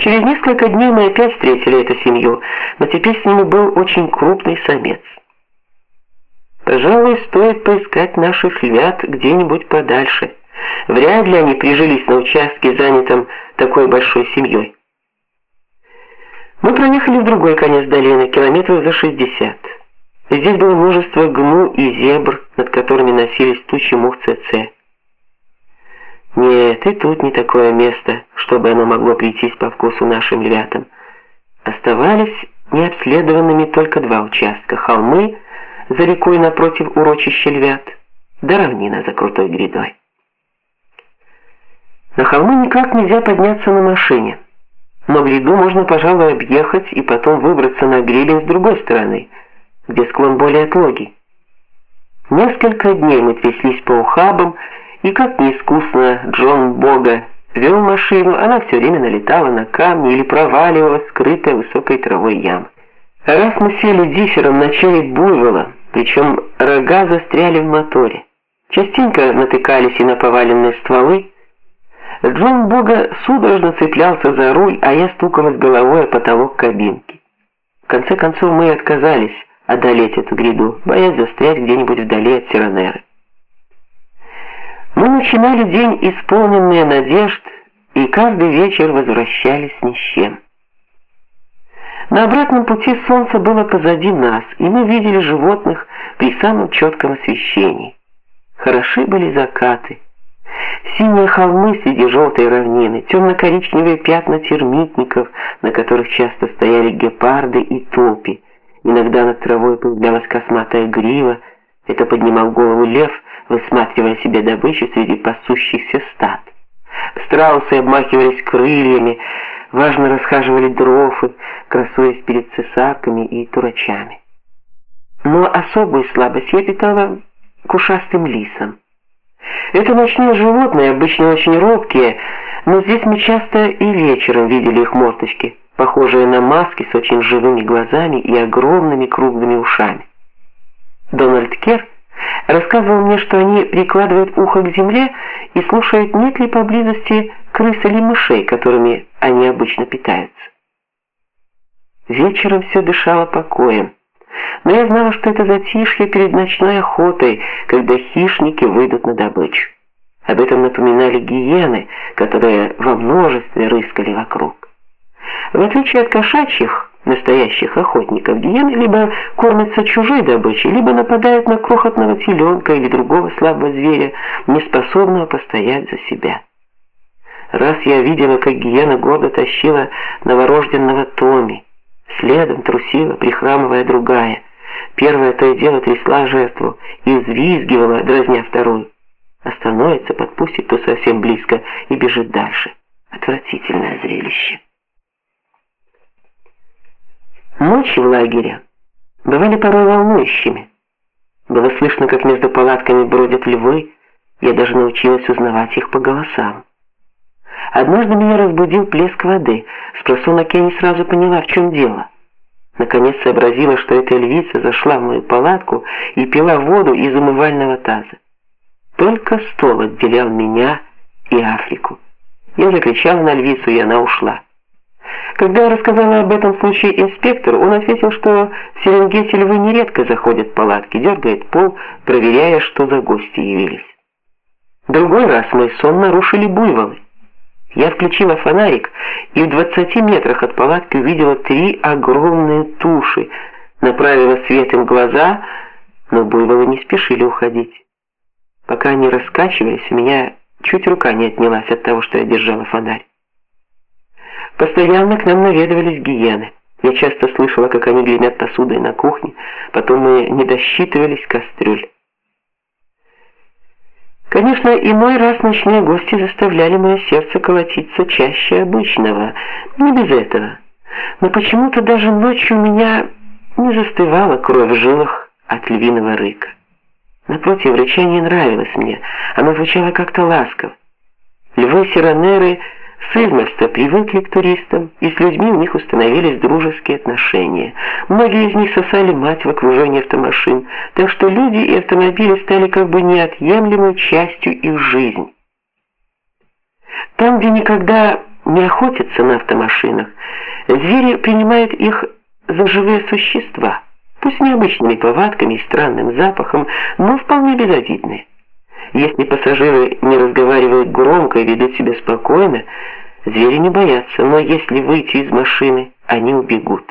Через несколько дней мы опять встретили эту семью, но теперь с ними был очень крупный самец. Пожалуй, стоит поискать наших львят где-нибудь подальше. Вряд ли они прижились на участке, занятом такой большой семьей. Мы проехали в другой конец долины, километров за 60. Здесь было множество гну и зебр, над которыми носились тучи мух ЦЦ. Нет, и тут не такое место, чтобы оно могло прийтись по вкусу нашим львятам. Оставались необследованными только два участка: холмы за рекой напротив урочища львят, да равнина за крутой грядой. На холмы никак нельзя подняться на машине. Но гряду можно, пожалуй, объехать и потом выбраться на гребень с другой стороны, где склон более отлогий. Несколько дней мы тряслись по ухабам, и как неискусно Джон Бога вел машину, она все время налетала на камни или проваливалась скрытая высокой травой ям. Раз мы сели дифером на череп буйвола, причем рога застряли в моторе. Частенько натыкались и на поваленные стволы. Джон Бога судорожно цеплялся за руль, а я стукалась головой о потолок кабинки. В конце концов мы отказались одолеть эту гряду, боясь застрять где-нибудь вдали от Сиранеры. Мы начинали день исполненные надежд и каждый вечер возвращались ни с чем. На обратном пути солнце было позади нас, и мы видели животных при самом четком освещении. Хороши были закаты. Синие холмы среди желтой равнины, темно-коричневые пятна термитников, на которых часто стояли гепарды и топи. Иногда над травой появлялась косматая грива, это поднимал голову лев, высматривая себе добычу среди пасущихся стад. Страусы обмахивались крыльями, важно расхаживали дрофы, красуясь перед цесарками и турачами. Но особую слабость я питала к ушастым лисам. Это ночные животные, обычно очень робкие, но здесь мы часто и вечером видели их мордочки, похожие на маски с очень живыми глазами и огромными круглыми ушами. Дональд Керр рассказывал мне, что они прикладывают ухо к земле и слушают, нет ли поблизости крыс или мышей, которыми они обычно питаются. Вечером все дышало покоем. Но я знала, что это затишье перед ночной охотой, когда хищники выйдут на добычу. Об этом напоминали гиены, которые во множестве рыскали вокруг. В отличие от кошачьих, настоящих охотников. Гиены либо кормятся чужой добычей, либо нападают на крохотного теленка или другого слабого зверя, не способного постоять за себя. Раз я видела, как гиена гордо тащила новорожденного Томи, следом трусила, прихрамывая другая. Первая то и дело трясла жертву и взвизгивала, дразня вторую. Остановится, подпустит то совсем близко и бежит дальше. Отвратительное зрелище. Ночи в лагере бывали порой волнующими. Было слышно, как между палатками бродят львы, я даже научилась узнавать их по голосам. Однажды меня разбудил плеск воды. С просонок я не сразу поняла, в чем дело. Наконец сообразила, что эта львица зашла в мою палатку и пила воду из умывального таза. Только стол отделял меня и Африку. Я закричала на львицу, и она ушла. Когда я рассказала об этом случае инспектору, он ответил, что в Серенгете львы нередко заходят в палатки, дергает пол, проверяя, что за гости явились. Другой раз мой сон нарушили буйволы. Я включила фонарик и в 20 метрах от палатки увидела три огромные туши, направила свет им в глаза, но буйволы не спешили уходить. Пока они раскачивались, у меня чуть рука не отнялась от того, что я держала фонарь. Постоянно к нам наведывались гиены. Я часто слышала, как они гремят посудой на кухне, потом мы не досчитывались кастрюль. Конечно, иной раз ночные гости заставляли мое сердце колотиться чаще обычного, не без этого. Но почему-то даже ночью у меня не застывала кровь в жилах от львиного рыка. Напротив, рычание нравилось мне, оно звучало как-то ласково. Львы-сиранеры с измольства привыкли к туристам, и с людьми у них установились дружеские отношения. Многие из них сосали мать в окружении автомашин, так что люди и автомобили стали как бы неотъемлемой частью их жизни. Там, где никогда не охотятся на автомашинах. Звери принимают их за живые существа, пусть необычными повадками и странным запахом, но вполне безобидные. Если пассажиры не разговаривают громко и ведут себя спокойно, звери не боятся, но если выйти из машины, они убегут.